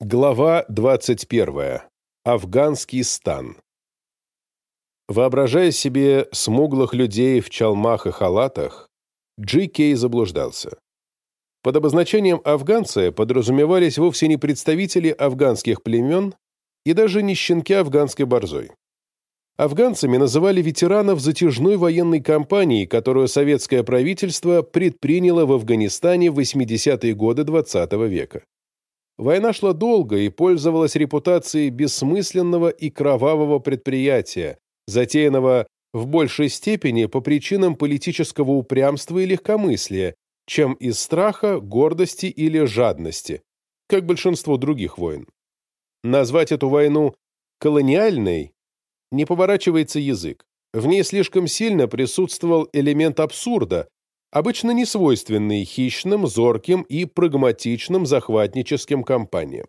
Глава 21. Афганский стан. Воображая себе смуглых людей в чалмах и халатах, Джи Кей заблуждался. Под обозначением «афганцы» подразумевались вовсе не представители афганских племен и даже не щенки афганской борзой. Афганцами называли ветеранов затяжной военной кампании, которую советское правительство предприняло в Афганистане в 80-е годы XX -го века. Война шла долго и пользовалась репутацией бессмысленного и кровавого предприятия, затеянного в большей степени по причинам политического упрямства и легкомыслия, чем из страха, гордости или жадности, как большинство других войн. Назвать эту войну колониальной не поворачивается язык. В ней слишком сильно присутствовал элемент абсурда, обычно не свойственный хищным, зорким и прагматичным захватническим компаниям.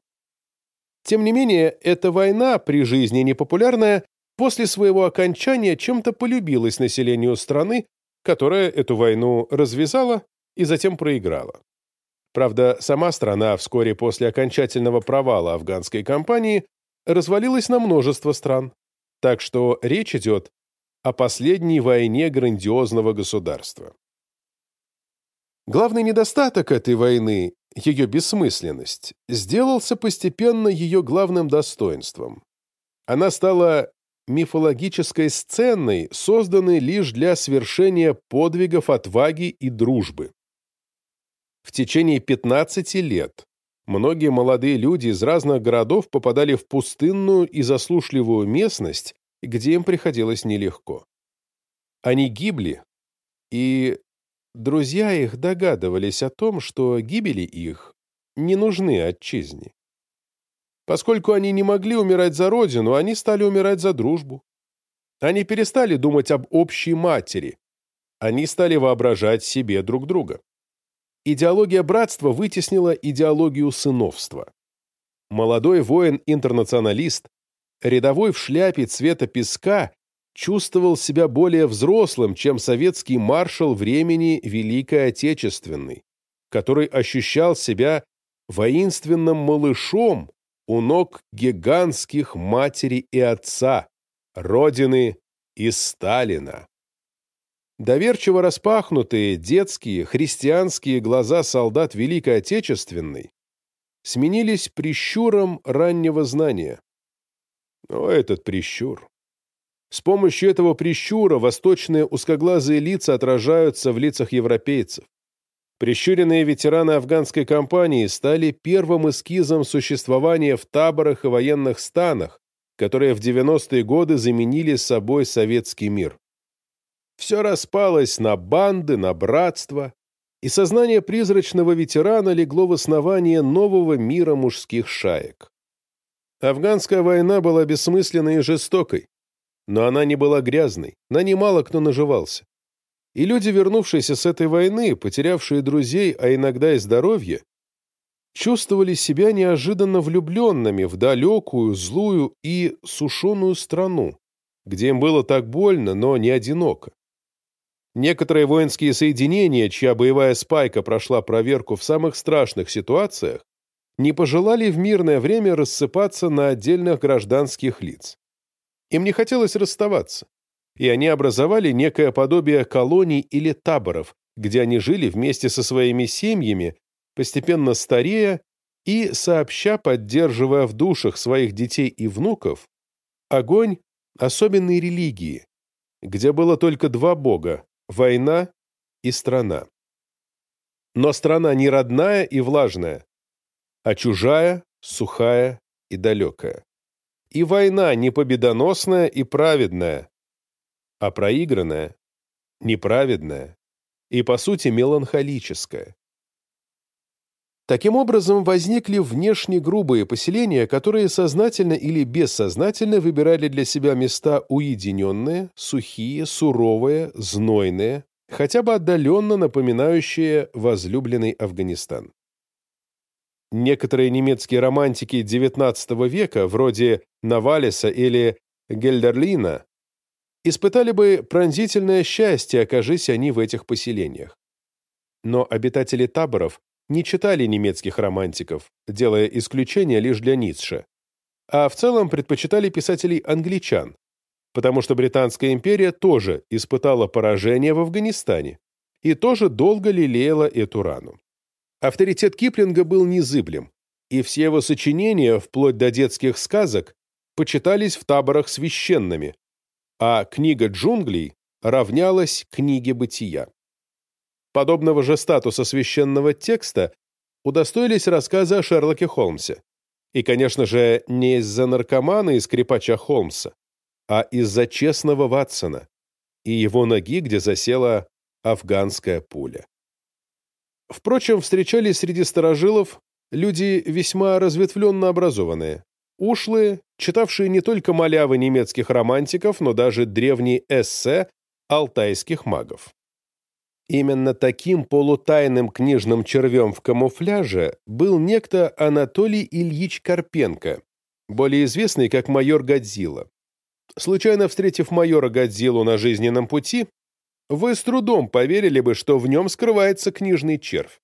Тем не менее, эта война, при жизни непопулярная, после своего окончания чем-то полюбилась населению страны, которая эту войну развязала и затем проиграла. Правда, сама страна вскоре после окончательного провала афганской кампании развалилась на множество стран, так что речь идет о последней войне грандиозного государства. Главный недостаток этой войны, ее бессмысленность, сделался постепенно ее главным достоинством. Она стала мифологической сценой, созданной лишь для свершения подвигов отваги и дружбы. В течение 15 лет многие молодые люди из разных городов попадали в пустынную и заслушливую местность, где им приходилось нелегко. Они гибли, и Друзья их догадывались о том, что гибели их не нужны отчизне. Поскольку они не могли умирать за родину, они стали умирать за дружбу. Они перестали думать об общей матери. Они стали воображать себе друг друга. Идеология братства вытеснила идеологию сыновства. Молодой воин-интернационалист, рядовой в шляпе цвета песка, чувствовал себя более взрослым, чем советский маршал времени Великой Отечественной, который ощущал себя воинственным малышом у ног гигантских матери и отца, Родины и Сталина. Доверчиво распахнутые детские христианские глаза солдат Великой Отечественной сменились прищуром раннего знания. Но этот прищур с помощью этого прищура восточные узкоглазые лица отражаются в лицах европейцев. Прищуренные ветераны афганской кампании стали первым эскизом существования в таборах и военных станах, которые в 90-е годы заменили собой советский мир. Все распалось на банды, на братство, и сознание призрачного ветерана легло в основание нового мира мужских шаек. Афганская война была бессмысленной и жестокой, но она не была грязной, на ней мало кто наживался. И люди, вернувшиеся с этой войны, потерявшие друзей, а иногда и здоровье, чувствовали себя неожиданно влюбленными в далекую, злую и сушеную страну, где им было так больно, но не одиноко. Некоторые воинские соединения, чья боевая спайка прошла проверку в самых страшных ситуациях, не пожелали в мирное время рассыпаться на отдельных гражданских лиц. Им не хотелось расставаться, и они образовали некое подобие колоний или таборов, где они жили вместе со своими семьями, постепенно старея и сообща поддерживая в душах своих детей и внуков огонь особенной религии, где было только два бога – война и страна. Но страна не родная и влажная, а чужая, сухая и далекая. И война не победоносная и праведная, а проигранная, неправедная и, по сути, меланхолическая. Таким образом, возникли внешне грубые поселения, которые сознательно или бессознательно выбирали для себя места уединенные, сухие, суровые, знойные, хотя бы отдаленно напоминающие возлюбленный Афганистан. Некоторые немецкие романтики XIX века, вроде Навалиса или Гельдерлина, испытали бы пронзительное счастье, окажись они в этих поселениях. Но обитатели таборов не читали немецких романтиков, делая исключение лишь для Ницше, а в целом предпочитали писателей англичан, потому что Британская империя тоже испытала поражение в Афганистане и тоже долго лелеяла эту рану. Авторитет Киплинга был незыблем, и все его сочинения, вплоть до детских сказок, почитались в таборах священными, а книга джунглей равнялась книге бытия. Подобного же статуса священного текста удостоились рассказы о Шерлоке Холмсе. И, конечно же, не из-за наркомана и скрипача Холмса, а из-за честного Ватсона и его ноги, где засела афганская пуля. Впрочем, встречались среди старожилов люди весьма разветвленно образованные, ушлые, читавшие не только малявы немецких романтиков, но даже древние эссе алтайских магов. Именно таким полутайным книжным червем в камуфляже был некто Анатолий Ильич Карпенко, более известный как майор Годзилла. Случайно встретив майора Годзиллу на жизненном пути, вы с трудом поверили бы, что в нем скрывается книжный червь.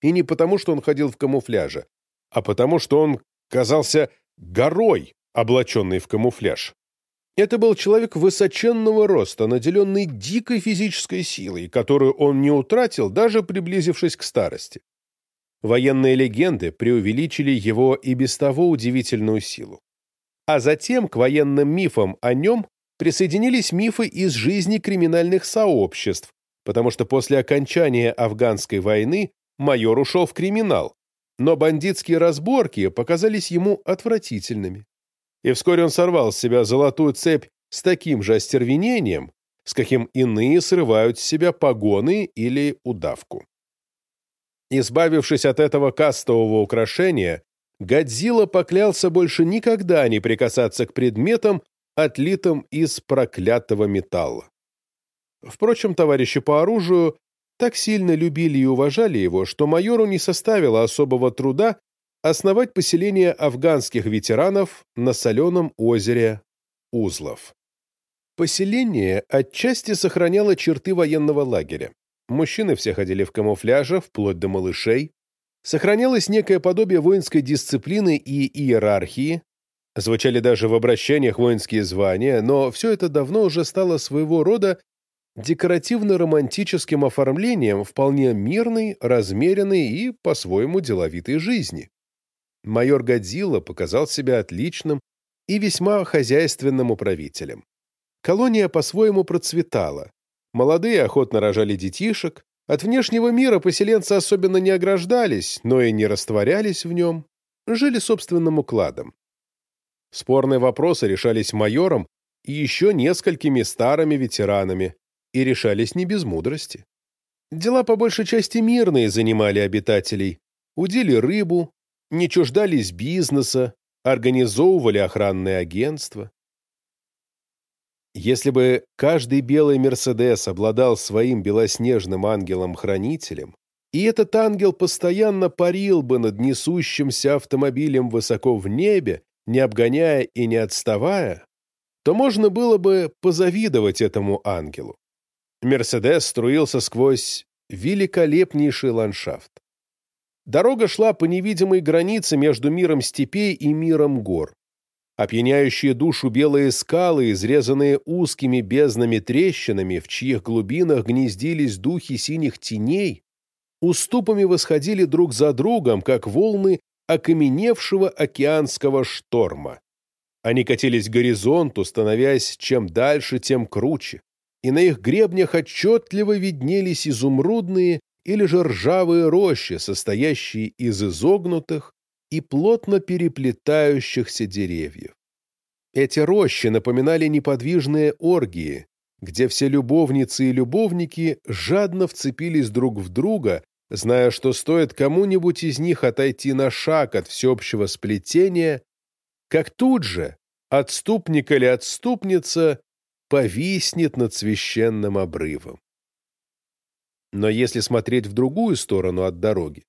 И не потому, что он ходил в камуфляже, а потому, что он казался горой, облаченной в камуфляж. Это был человек высоченного роста, наделенный дикой физической силой, которую он не утратил, даже приблизившись к старости. Военные легенды преувеличили его и без того удивительную силу. А затем к военным мифам о нем присоединились мифы из жизни криминальных сообществ, потому что после окончания афганской войны майор ушел в криминал, но бандитские разборки показались ему отвратительными. И вскоре он сорвал с себя золотую цепь с таким же остервенением, с каким иные срывают с себя погоны или удавку. Избавившись от этого кастового украшения, Годзилла поклялся больше никогда не прикасаться к предметам, отлитым из проклятого металла. Впрочем, товарищи по оружию так сильно любили и уважали его, что майору не составило особого труда основать поселение афганских ветеранов на соленом озере Узлов. Поселение отчасти сохраняло черты военного лагеря. Мужчины все ходили в камуфляже, вплоть до малышей, Сохранялось некое подобие воинской дисциплины и иерархии, звучали даже в обращениях воинские звания, но все это давно уже стало своего рода декоративно-романтическим оформлением вполне мирной, размеренной и, по-своему, деловитой жизни. Майор Годзилла показал себя отличным и весьма хозяйственным управителем. Колония по-своему процветала. Молодые охотно рожали детишек, от внешнего мира поселенцы особенно не ограждались, но и не растворялись в нем, жили собственным укладом. Спорные вопросы решались майором и еще несколькими старыми ветеранами, и решались не без мудрости. Дела по большей части мирные занимали обитателей, удили рыбу, не чуждались бизнеса, организовывали охранные агентства. Если бы каждый белый «Мерседес» обладал своим белоснежным ангелом-хранителем, и этот ангел постоянно парил бы над несущимся автомобилем высоко в небе, не обгоняя и не отставая, то можно было бы позавидовать этому ангелу. «Мерседес» струился сквозь великолепнейший ландшафт. Дорога шла по невидимой границе между миром степей и миром гор опьяняющие душу белые скалы, изрезанные узкими безднами трещинами, в чьих глубинах гнездились духи синих теней, уступами восходили друг за другом, как волны окаменевшего океанского шторма. Они катились к горизонту, становясь чем дальше, тем круче, и на их гребнях отчетливо виднелись изумрудные или же ржавые рощи, состоящие из изогнутых, и плотно переплетающихся деревьев. Эти рощи напоминали неподвижные оргии, где все любовницы и любовники жадно вцепились друг в друга, зная, что стоит кому-нибудь из них отойти на шаг от всеобщего сплетения, как тут же отступник или отступница повиснет над священным обрывом. Но если смотреть в другую сторону от дороги,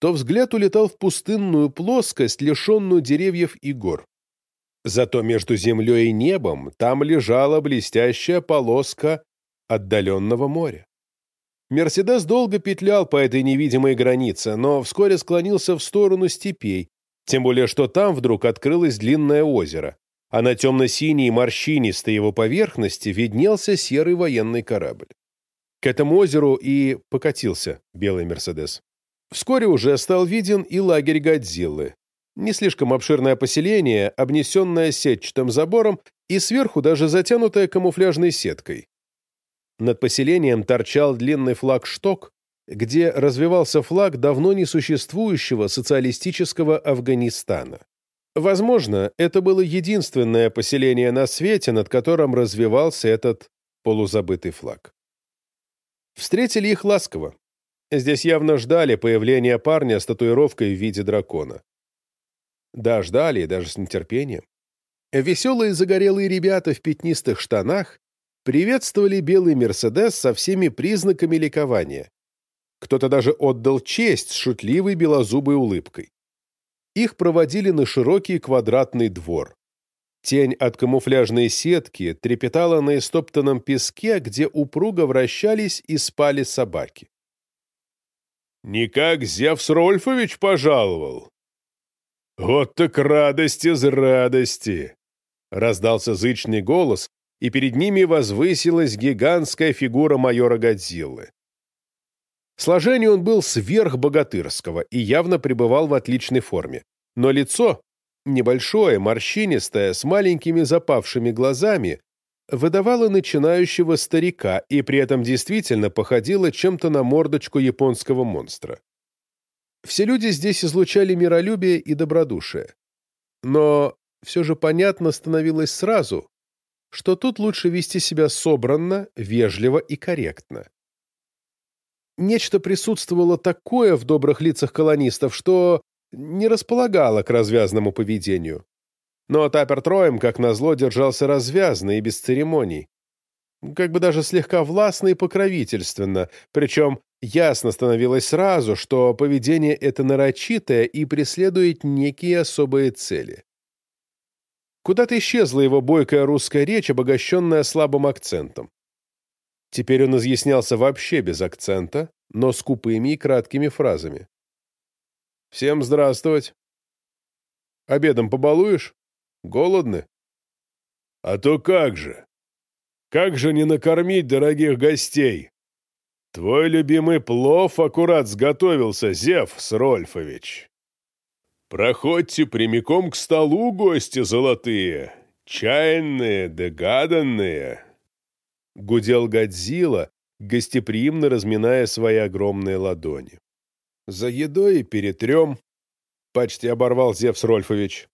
то взгляд улетал в пустынную плоскость, лишенную деревьев и гор. Зато между землей и небом там лежала блестящая полоска отдаленного моря. Мерседес долго петлял по этой невидимой границе, но вскоре склонился в сторону степей, тем более что там вдруг открылось длинное озеро, а на темно-синей морщинистой его поверхности виднелся серый военный корабль. К этому озеру и покатился белый «Мерседес». Вскоре уже стал виден и лагерь Годзиллы. Не слишком обширное поселение, обнесенное сетчатым забором и сверху даже затянутое камуфляжной сеткой. Над поселением торчал длинный флаг-шток, где развивался флаг давно несуществующего социалистического Афганистана. Возможно, это было единственное поселение на свете, над которым развивался этот полузабытый флаг. Встретили их ласково. Здесь явно ждали появления парня с татуировкой в виде дракона. Да, ждали, даже с нетерпением. Веселые загорелые ребята в пятнистых штанах приветствовали белый «Мерседес» со всеми признаками ликования. Кто-то даже отдал честь с шутливой белозубой улыбкой. Их проводили на широкий квадратный двор. Тень от камуфляжной сетки трепетала на истоптанном песке, где упруго вращались и спали собаки. «Никак Зевс Рольфович пожаловал!» «Вот так радость из радости!» — раздался зычный голос, и перед ними возвысилась гигантская фигура майора Годзиллы. Сложение он был сверхбогатырского и явно пребывал в отличной форме. Но лицо, небольшое, морщинистое, с маленькими запавшими глазами, выдавало начинающего старика и при этом действительно походило чем-то на мордочку японского монстра. Все люди здесь излучали миролюбие и добродушие. Но все же понятно становилось сразу, что тут лучше вести себя собранно, вежливо и корректно. Нечто присутствовало такое в добрых лицах колонистов, что не располагало к развязному поведению. Но Таппер Троем, как назло, держался развязно и без церемоний. Как бы даже слегка властно и покровительственно, причем ясно становилось сразу, что поведение это нарочитое и преследует некие особые цели. Куда-то исчезла его бойкая русская речь, обогащенная слабым акцентом. Теперь он изъяснялся вообще без акцента, но с купыми и краткими фразами. «Всем здравствовать. Обедом побалуешь? Голодны?» «А то как же! Как же не накормить дорогих гостей? Твой любимый плов аккурат сготовился, Зевс Рольфович!» «Проходьте прямиком к столу, гости золотые, чайные, догаданные!» Гудел Годзилла, гостеприимно разминая свои огромные ладони. «За едой и перетрем», — почти оборвал Зевс Рольфович.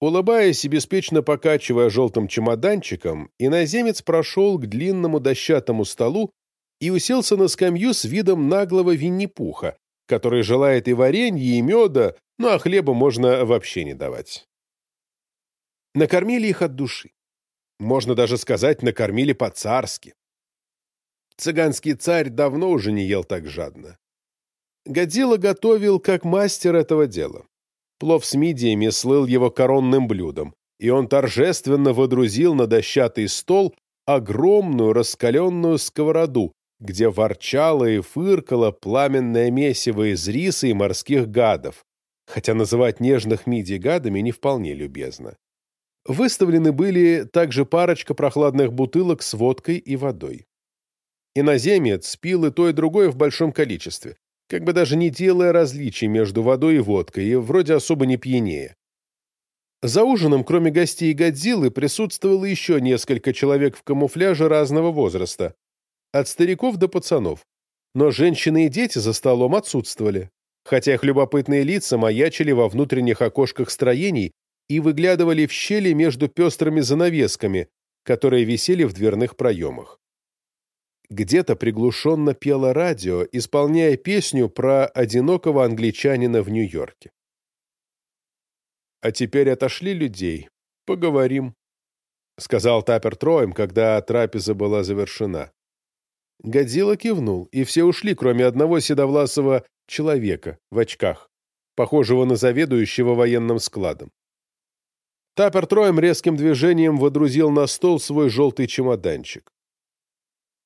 Улыбаясь и беспечно покачивая желтым чемоданчиком, иноземец прошел к длинному дощатому столу и уселся на скамью с видом наглого Винни-Пуха, который желает и варенья, и меда, ну а хлеба можно вообще не давать. Накормили их от души. Можно даже сказать, накормили по-царски. Цыганский царь давно уже не ел так жадно. Годзилла готовил как мастер этого дела. Плов с мидиями слыл его коронным блюдом, и он торжественно водрузил на дощатый стол огромную раскаленную сковороду, где ворчало и фыркало пламенное месиво из риса и морских гадов, хотя называть нежных мидий гадами не вполне любезно. Выставлены были также парочка прохладных бутылок с водкой и водой. Иноземец пил и то, и другое в большом количестве, как бы даже не делая различий между водой и водкой, и вроде особо не пьянее. За ужином, кроме гостей Годзиллы, присутствовало еще несколько человек в камуфляже разного возраста, от стариков до пацанов. Но женщины и дети за столом отсутствовали, хотя их любопытные лица маячили во внутренних окошках строений и выглядывали в щели между пестрыми занавесками, которые висели в дверных проемах. Где-то приглушенно пело радио, исполняя песню про одинокого англичанина в Нью-Йорке. «А теперь отошли людей. Поговорим», — сказал Таппер Троем, когда трапеза была завершена. Годзилла кивнул, и все ушли, кроме одного седовласого человека в очках, похожего на заведующего военным складом. Таппер Троем резким движением водрузил на стол свой желтый чемоданчик.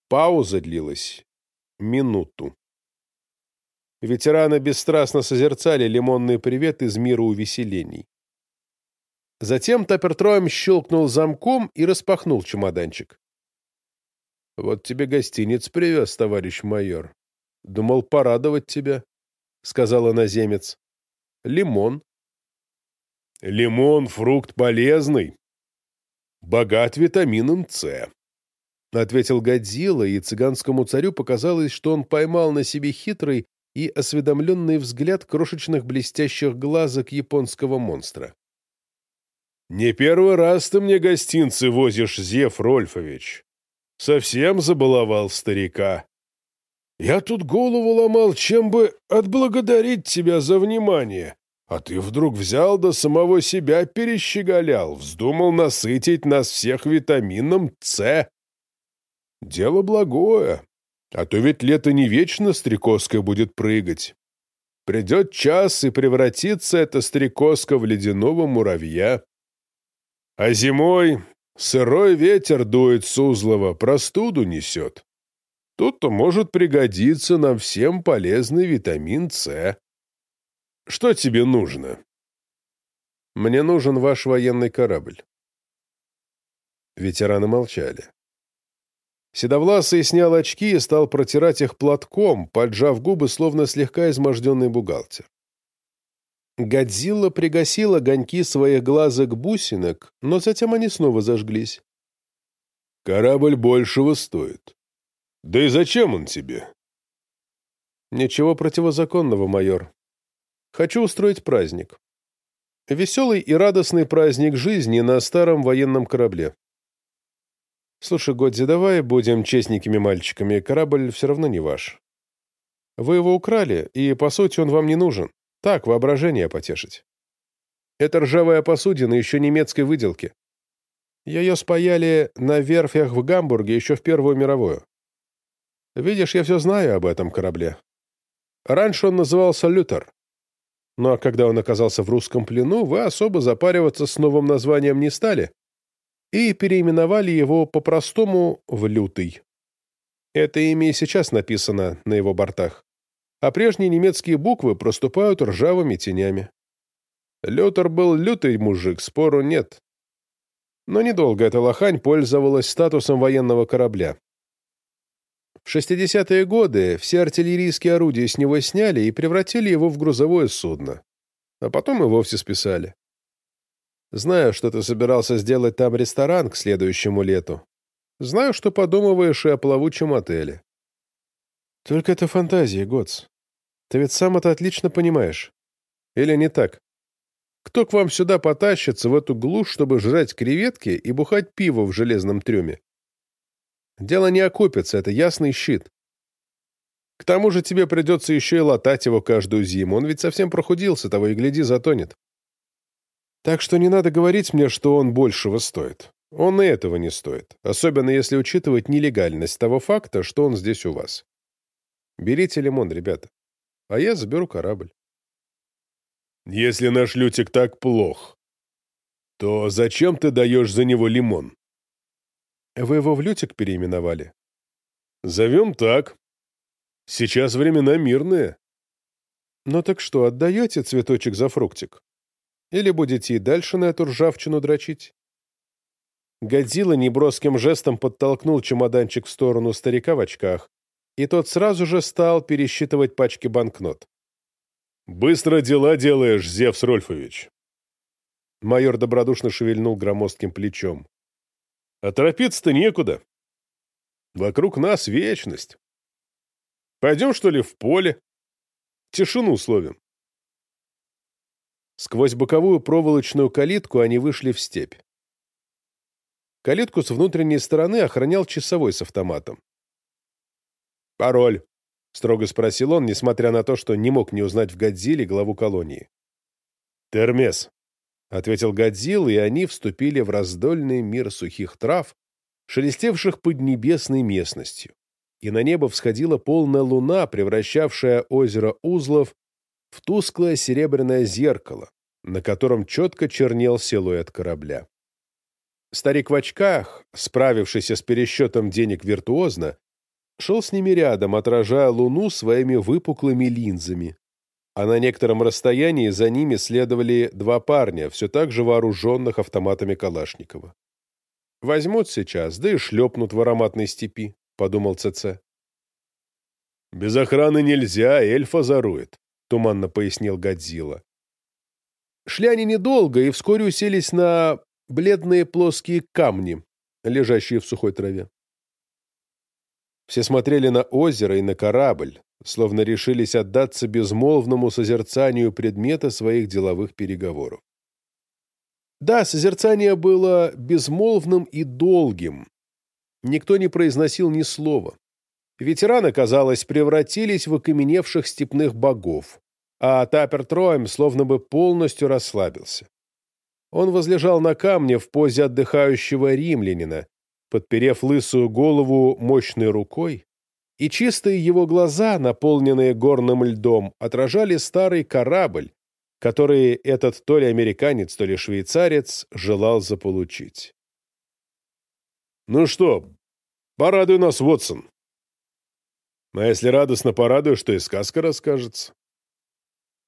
Пауза длилась минуту. Ветераны бесстрастно созерцали лимонный привет из мира увеселений. Затем Тапертроем щелкнул замком и распахнул чемоданчик. «Вот тебе гостиниц привез, товарищ майор. Думал порадовать тебя», — сказал иноземец. «Лимон». «Лимон — фрукт полезный, богат витамином С», — ответил Годзилла, и цыганскому царю показалось, что он поймал на себе хитрый и осведомленный взгляд крошечных блестящих глазок японского монстра. «Не первый раз ты мне гостинцы возишь, Зев Рольфович. Совсем забаловал старика. Я тут голову ломал, чем бы отблагодарить тебя за внимание, а ты вдруг взял до самого себя перещеголял, вздумал насытить нас всех витамином С. Дело благое, а то ведь лето не вечно стрекозка будет прыгать. Придет час, и превратится эта стрекозка в ледяного муравья. А зимой сырой ветер дует с узлова, простуду несет. Тут-то может пригодиться нам всем полезный витамин С. Что тебе нужно? Мне нужен ваш военный корабль. Ветераны молчали. Седовласый снял очки и стал протирать их платком, поджав губы, словно слегка изможденный бухгалтер. Годзилла пригасила огоньки своих глазок бусинок, но затем они снова зажглись. «Корабль большего стоит. Да и зачем он тебе?» «Ничего противозаконного, майор. Хочу устроить праздник. Веселый и радостный праздник жизни на старом военном корабле. Слушай, Годзи, давай будем честненькими мальчиками, корабль все равно не ваш. Вы его украли, и, по сути, он вам не нужен. Так, воображение потешить. Это ржавая посудина еще немецкой выделки. Ее спаяли на верфях в Гамбурге еще в Первую мировую. Видишь, я все знаю об этом корабле. Раньше он назывался «Лютер». Ну а когда он оказался в русском плену, вы особо запариваться с новым названием не стали и переименовали его по-простому в «Лютый». Это имя и сейчас написано на его бортах, а прежние немецкие буквы проступают ржавыми тенями. Лютер был лютый мужик, спору нет. Но недолго эта лохань пользовалась статусом военного корабля. В 60-е годы все артиллерийские орудия с него сняли и превратили его в грузовое судно, а потом и вовсе списали. Знаю, что ты собирался сделать там ресторан к следующему лету. Знаю, что подумываешь и о плавучем отеле. Только это фантазия, Готс. Ты ведь сам это отлично понимаешь. Или не так? Кто к вам сюда потащится, в эту глушь, чтобы жрать креветки и бухать пиво в железном трюме? Дело не окупится, это ясный щит. К тому же тебе придется еще и латать его каждую зиму. Он ведь совсем прохудился, того и гляди, затонет. Так что не надо говорить мне, что он большего стоит. Он и этого не стоит, особенно если учитывать нелегальность того факта, что он здесь у вас. Берите лимон, ребята, а я заберу корабль. Если наш Лютик так плох, то зачем ты даешь за него лимон? Вы его в Лютик переименовали? Зовем так. Сейчас времена мирные. Ну так что, отдаете цветочек за фруктик? Или будете и дальше на эту ржавчину дрочить?» Годзилла неброским жестом подтолкнул чемоданчик в сторону старика в очках, и тот сразу же стал пересчитывать пачки банкнот. «Быстро дела делаешь, Зевс Рольфович!» Майор добродушно шевельнул громоздким плечом. «А торопиться-то некуда. Вокруг нас вечность. Пойдем, что ли, в поле? Тишину словим. Сквозь боковую проволочную калитку они вышли в степь. Калитку с внутренней стороны охранял часовой с автоматом. «Пароль», — строго спросил он, несмотря на то, что не мог не узнать в Годзилле главу колонии. «Термес», — ответил Годзилл, и они вступили в раздольный мир сухих трав, шелестевших под небесной местностью, и на небо всходила полная луна, превращавшая озеро Узлов в тусклое серебряное зеркало, на котором четко чернел силуэт корабля. Старик в очках, справившийся с пересчетом денег виртуозно, шел с ними рядом, отражая луну своими выпуклыми линзами. А на некотором расстоянии за ними следовали два парня, все так же вооруженных автоматами Калашникова. «Возьмут сейчас, да и шлепнут в ароматной степи», — подумал ЦЦ. «Без охраны нельзя, эльфа зарует», — туманно пояснил Годзилла. Шли они недолго и вскоре уселись на бледные плоские камни, лежащие в сухой траве. Все смотрели на озеро и на корабль, словно решились отдаться безмолвному созерцанию предмета своих деловых переговоров. Да, созерцание было безмолвным и долгим. Никто не произносил ни слова. Ветераны, казалось, превратились в окаменевших степных богов, а Тапер Троем словно бы полностью расслабился. Он возлежал на камне в позе отдыхающего римлянина, подперев лысую голову мощной рукой, и чистые его глаза, наполненные горным льдом, отражали старый корабль, который этот то ли американец, то ли швейцарец желал заполучить. «Ну что, порадуй нас, Вотсон!» «А если радостно порадуешь, что и сказка расскажется?»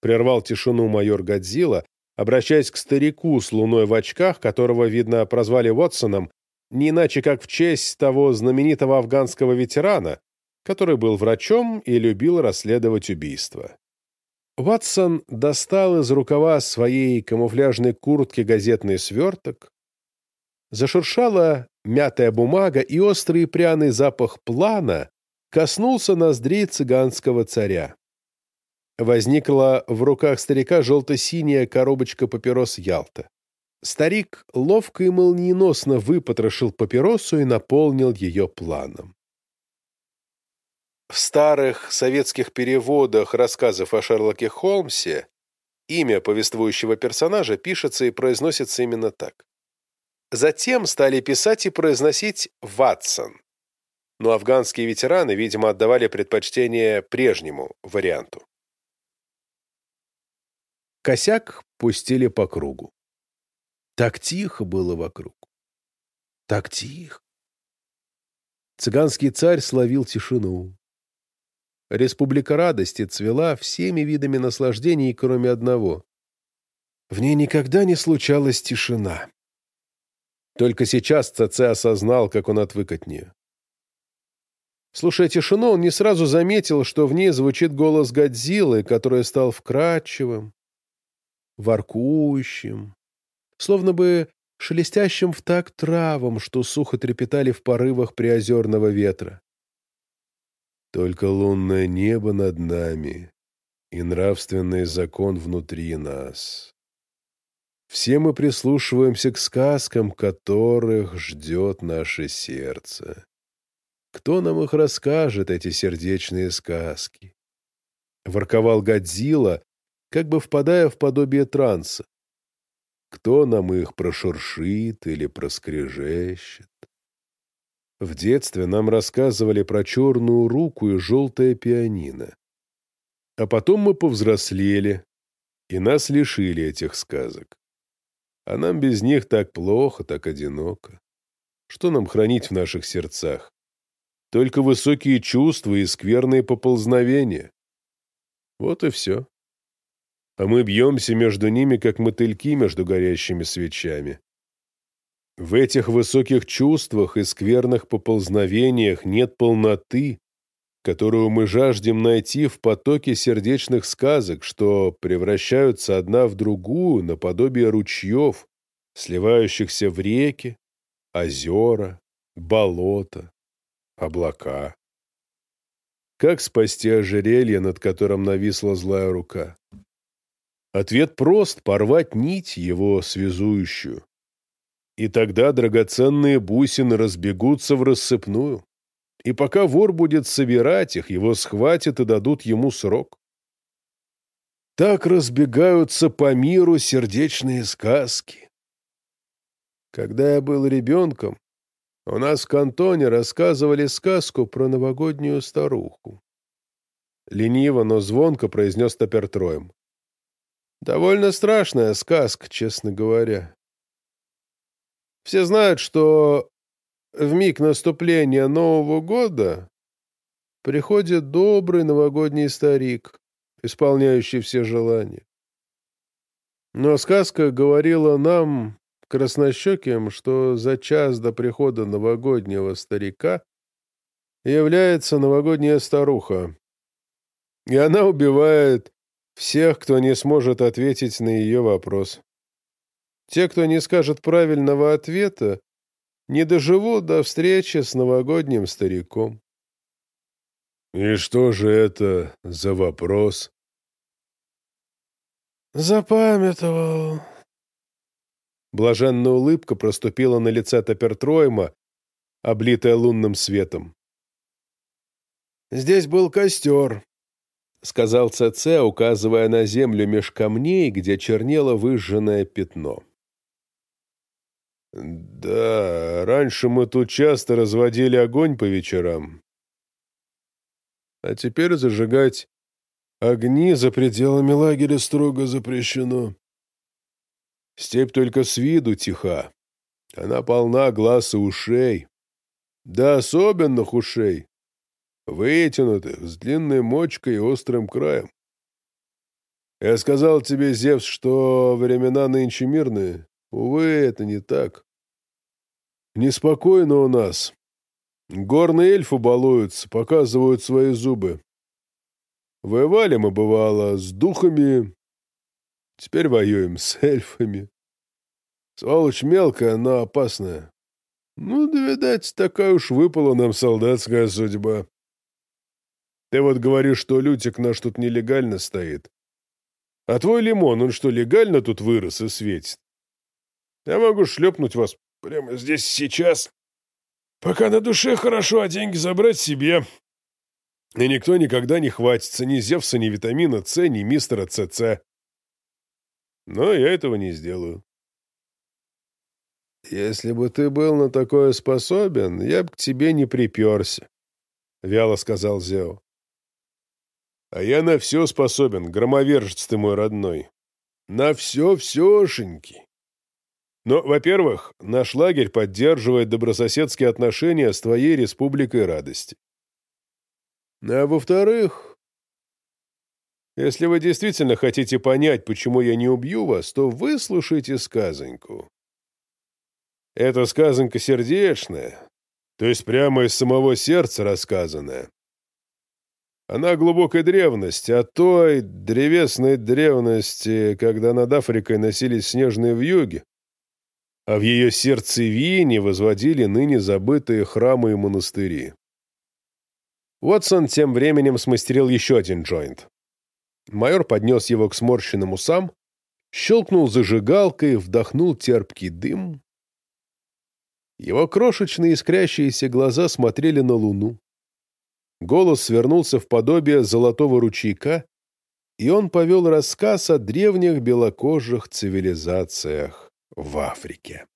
Прервал тишину майор Годзилла, обращаясь к старику с луной в очках, которого, видно, прозвали Вотсоном, не иначе как в честь того знаменитого афганского ветерана, который был врачом и любил расследовать убийства. Ватсон достал из рукава своей камуфляжной куртки газетный сверток. Зашуршала мятая бумага, и острый пряный запах плана коснулся ноздрей цыганского царя. Возникла в руках старика желто-синяя коробочка папирос Ялта. Старик ловко и молниеносно выпотрошил папиросу и наполнил ее планом. В старых советских переводах рассказов о Шерлоке Холмсе имя повествующего персонажа пишется и произносится именно так. Затем стали писать и произносить «Ватсон», но афганские ветераны, видимо, отдавали предпочтение прежнему варианту. Косяк пустили по кругу. Так тихо было вокруг. Так тихо. Цыганский царь словил тишину. Республика радости цвела всеми видами наслаждений, кроме одного. В ней никогда не случалась тишина. Только сейчас ЦЦ осознал, как он отвык от нее. Слушая тишину, он не сразу заметил, что в ней звучит голос Годзиллы, который стал вкрадчивым, воркующим, словно бы шелестящим в такт травам, что сухо трепетали в порывах приозерного ветра. Только лунное небо над нами и нравственный закон внутри нас. Все мы прислушиваемся к сказкам, которых ждет наше сердце. Кто нам их расскажет, эти сердечные сказки? Ворковал Годзилла, как бы впадая в подобие транса. Кто нам их прошуршит или проскрежещет? В детстве нам рассказывали про черную руку и желтое пианино. А потом мы повзрослели, и нас лишили этих сказок. А нам без них так плохо, так одиноко. Что нам хранить в наших сердцах? Только высокие чувства и скверные поползновения. Вот и все а мы бьемся между ними, как мотыльки между горящими свечами. В этих высоких чувствах и скверных поползновениях нет полноты, которую мы жаждем найти в потоке сердечных сказок, что превращаются одна в другую наподобие ручьев, сливающихся в реки, озера, болота, облака. Как спасти ожерелье, над которым нависла злая рука? Ответ прост — порвать нить, его связующую. И тогда драгоценные бусины разбегутся в рассыпную. И пока вор будет собирать их, его схватят и дадут ему срок. Так разбегаются по миру сердечные сказки. Когда я был ребенком, у нас в кантоне рассказывали сказку про новогоднюю старуху. Лениво, но звонко произнес Топертроем. Довольно страшная сказка, честно говоря. Все знают, что в миг наступления Нового года приходит добрый новогодний старик, исполняющий все желания. Но сказка говорила нам, краснощеким, что за час до прихода новогоднего старика является новогодняя старуха, и она убивает всех, кто не сможет ответить на ее вопрос. Те, кто не скажет правильного ответа, не доживут до встречи с новогодним стариком. И что же это за вопрос? Запамятовал. Блаженная улыбка проступила на лице Тапертройма, облитая лунным светом. «Здесь был костер», — сказал ЦЦ, указывая на землю меж камней, где чернело выжженное пятно. «Да, раньше мы тут часто разводили огонь по вечерам. А теперь зажигать огни за пределами лагеря строго запрещено. Степь только с виду тиха. Она полна глаз и ушей. Да особенных ушей. Вытянутых, с длинной мочкой и острым краем. Я сказал тебе, Зевс, что времена нынче мирные. Увы, это не так. Неспокойно у нас. Горные эльфы балуются, показывают свои зубы. Воевали мы, бывало, с духами, теперь воюем с эльфами. Сволочь мелкая, но опасная. Ну, да, видать, такая уж выпала нам солдатская судьба. Ты вот говоришь, что Лютик наш тут нелегально стоит. А твой лимон, он что, легально тут вырос и светит? Я могу шлепнуть вас Прямо здесь сейчас. Пока на душе хорошо, а деньги забрать себе. И никто никогда не хватится ни Зевса, ни витамина С, ни мистера ЦЦ. Но я этого не сделаю. «Если бы ты был на такое способен, я бы к тебе не приперся», — вяло сказал Зео. «А я на все способен, громовержец ты мой родной. На все-всешеньки. Но, во-первых, наш лагерь поддерживает добрососедские отношения с твоей республикой радости. А во-вторых, если вы действительно хотите понять, почему я не убью вас, то выслушайте сказоньку. Это сказонька сердечная, то есть прямо из самого сердца рассказанная. Она глубокой древности, а той древесной древности, когда над Африкой носились снежные вьюги, а в ее сердцевине возводили ныне забытые храмы и монастыри. Уотсон тем временем смастерил еще один джойнт. Майор поднес его к сморщенным усам, щелкнул зажигалкой, вдохнул терпкий дым. Его крошечные искрящиеся глаза смотрели на луну. Голос свернулся в подобие золотого ручейка, и он повел рассказ о древних белокожих цивилизациях в Африке.